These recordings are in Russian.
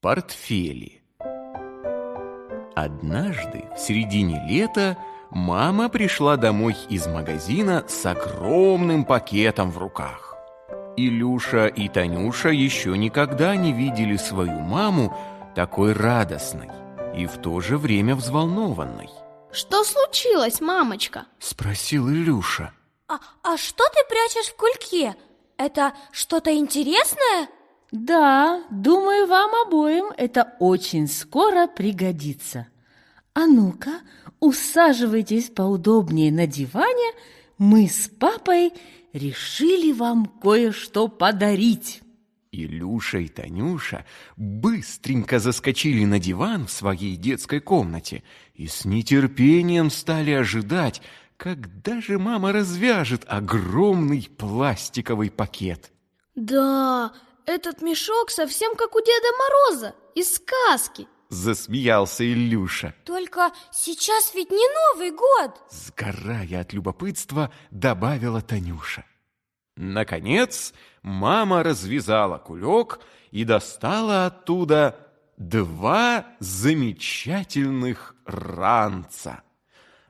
Портфели Однажды в середине лета мама пришла домой из магазина с огромным пакетом в руках. Илюша и Танюша еще никогда не видели свою маму такой радостной и в то же время взволнованной. Что случилось, мамочка? Спросил Илюша. А, а что ты прячешь в кульке? Это что-то интересное? Да, думаю, вам обоим это очень скоро пригодится. А ну-ка, усаживайтесь поудобнее на диване, мы с папой решили вам кое-что подарить. Илюша и Танюша быстренько заскочили на диван в своей детской комнате и с нетерпением стали ожидать, когда же мама развяжет огромный пластиковый пакет. Да, этот мешок совсем как у Деда Мороза из сказки. Засмеялся Илюша. Только сейчас ведь не Новый год. Сгорая от любопытства, добавила Танюша. Наконец, мама развязала кулек и достала оттуда два замечательных ранца.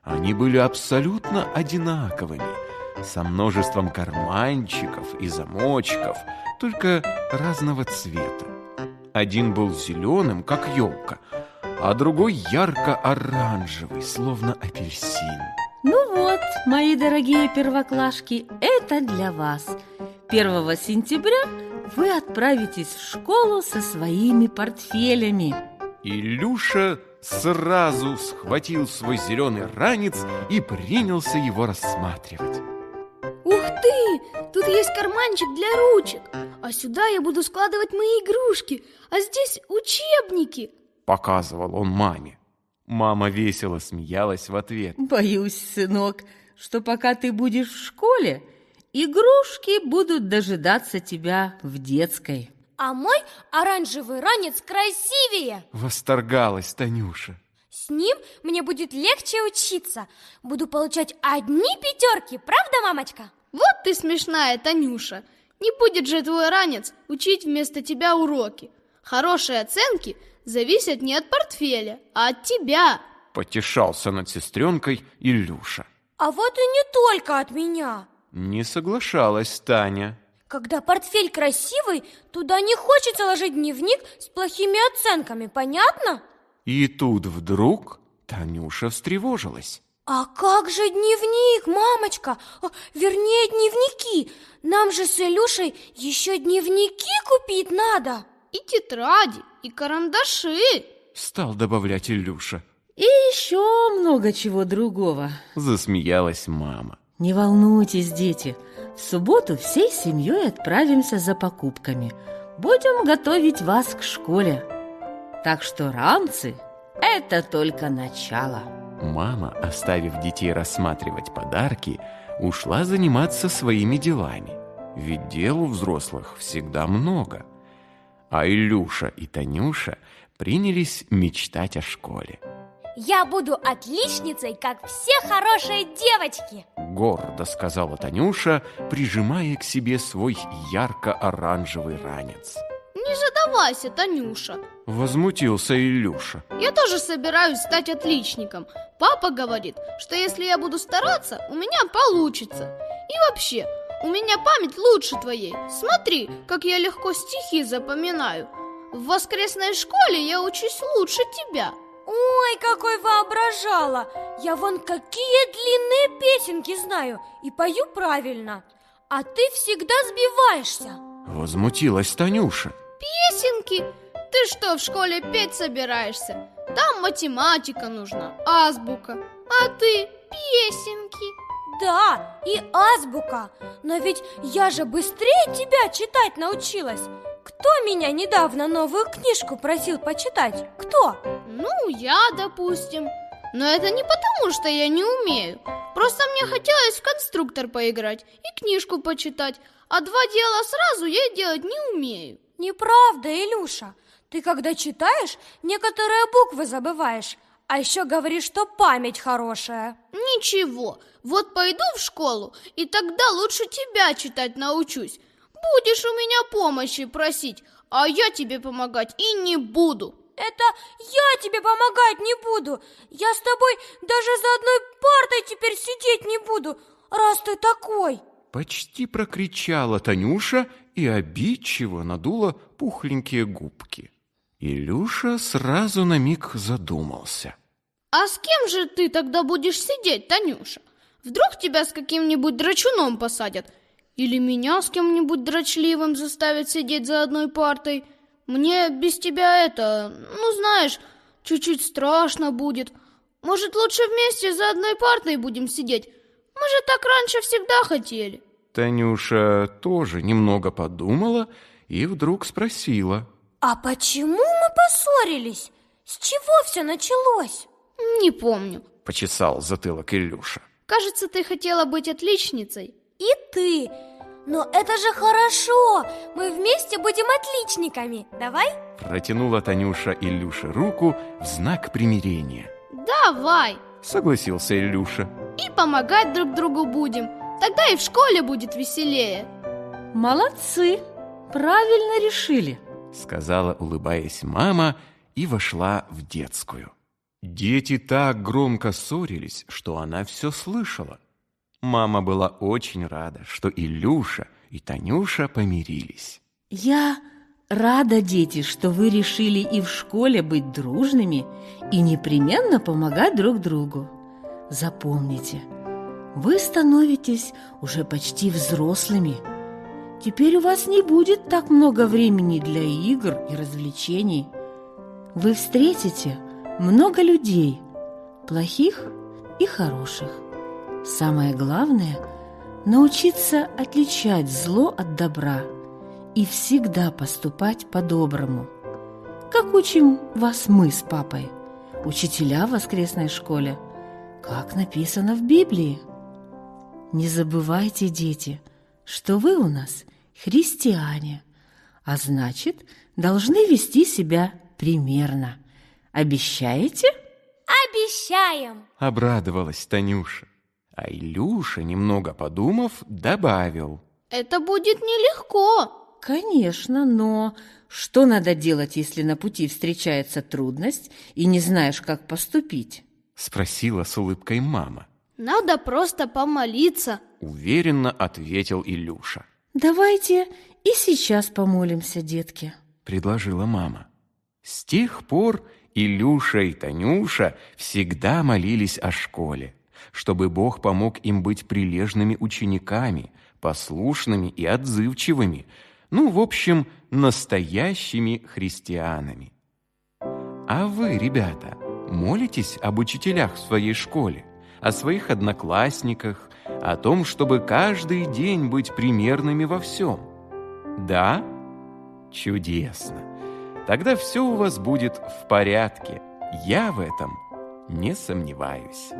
Они были абсолютно одинаковыми, со множеством карманчиков и замочков, только разного цвета. Один был зеленым, как елка, а другой ярко-оранжевый, словно апельсин. Ну вот, мои дорогие первоклашки, это для вас. 1 сентября вы отправитесь в школу со своими портфелями. Илюша сразу схватил свой зеленый ранец и принялся его рассматривать. Ух ты! Тут есть карманчик для ручек. А сюда я буду складывать мои игрушки. А здесь учебники. Показывал он маме. Мама весело смеялась в ответ. Боюсь, сынок, что пока ты будешь в школе, игрушки будут дожидаться тебя в детской. А мой оранжевый ранец красивее. Восторгалась Танюша. С ним мне будет легче учиться. Буду получать одни пятерки, правда, мамочка? Вот ты смешная, Танюша. Не будет же твой ранец учить вместо тебя уроки. Хорошие оценки зависят не от портфеля, а от тебя. Потешался над сестренкой Илюша. А вот и не только от меня. Не соглашалась Таня. Когда портфель красивый, туда не хочется ложить дневник с плохими оценками, понятно? И тут вдруг Танюша встревожилась. А как же дневник, мамочка? Вернее, дневники. Нам же с Илюшей еще дневники купить надо. И тетради, и карандаши. Стал добавлять Илюша. И еще много чего другого. Засмеялась мама. Не волнуйтесь, дети. В субботу всей семьей отправимся за покупками. Будем готовить вас к школе. Так что ранцы – это только начало. Мама, оставив детей рассматривать подарки, ушла заниматься своими делами. Ведь дел у взрослых всегда много. А Илюша и Танюша принялись мечтать о школе. Я буду отличницей, как все хорошие девочки Гордо сказала Танюша, прижимая к себе свой ярко-оранжевый ранец Не задавайся, Танюша Возмутился Илюша Я тоже собираюсь стать отличником Папа говорит, что если я буду стараться, у меня получится И вообще, у меня память лучше твоей Смотри, как я легко стихи запоминаю В воскресной школе я учусь лучше тебя Ой, какой воображала! Я вон какие длинные песенки знаю и пою правильно. А ты всегда сбиваешься. Возмутилась Танюша. Песенки? Ты что, в школе петь собираешься? Там математика нужна, азбука. А ты песенки. Да, и азбука. Но ведь я же быстрее тебя читать научилась. Кто меня недавно новую книжку просил почитать? Кто? Ну, я, допустим. Но это не потому, что я не умею. Просто мне хотелось в конструктор поиграть и книжку почитать. А два дела сразу я делать не умею. Неправда, Илюша. Ты когда читаешь, некоторые буквы забываешь. А еще говоришь, что память хорошая. Ничего, вот пойду в школу, и тогда лучше тебя читать научусь. Будешь у меня помощи просить, а я тебе помогать и не буду. Это я тебе помогать не буду. Я с тобой даже за одной партой теперь сидеть не буду, раз ты такой. Почти прокричала Танюша и обидчиво надула пухленькие губки. Илюша сразу на миг задумался. А с кем же ты тогда будешь сидеть, Танюша? Вдруг тебя с каким-нибудь драчуном посадят? Или меня с кем-нибудь дрочливым заставят сидеть за одной партой? Мне без тебя это, ну знаешь, чуть-чуть страшно будет. Может, лучше вместе за одной партой будем сидеть? Мы же так раньше всегда хотели. Танюша тоже немного подумала и вдруг спросила. А почему мы поссорились? С чего все началось? Не помню. Почесал затылок Илюша. Кажется, ты хотела быть отличницей. И ты. Но это же хорошо. Мы вместе будем отличниками. Давай? Протянула Танюша Илюше руку в знак примирения. Давай. Согласился Илюша. И помогать друг другу будем. Тогда и в школе будет веселее. Молодцы, правильно решили. Сказала, улыбаясь мама, и вошла в детскую. Дети так громко ссорились, что она все слышала. Мама была очень рада, что Илюша и Танюша помирились. Я рада, дети, что вы решили и в школе быть дружными и непременно помогать друг другу. Запомните, вы становитесь уже почти взрослыми. Теперь у вас не будет так много времени для игр и развлечений. Вы встретите много людей, плохих и хороших. Самое главное – научиться отличать зло от добра и всегда поступать по-доброму. Как учим вас мы с папой, учителя в воскресной школе, как написано в Библии. Не забывайте, дети, что вы у нас христиане, а значит, должны вести себя примерно. Обещаете? Обещаем. Обрадовалась Танюша. А Илюша, немного подумав, добавил. Это будет нелегко. Конечно, но что надо делать, если на пути встречается трудность и не знаешь, как поступить? Спросила с улыбкой мама. Надо просто помолиться. Уверенно ответил Илюша. Давайте и сейчас помолимся, детки. Предложила мама. С тех пор Илюша и Танюша всегда молились о школе, чтобы Бог помог им быть прилежными учениками, послушными и отзывчивыми, ну, в общем, настоящими христианами. А вы, ребята, молитесь об учителях в своей школе, о своих одноклассниках, о том, чтобы каждый день быть примерными во всем? Да? Чудесно! Тогда все у вас будет в порядке. Я в этом не сомневаюсь.